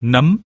nấm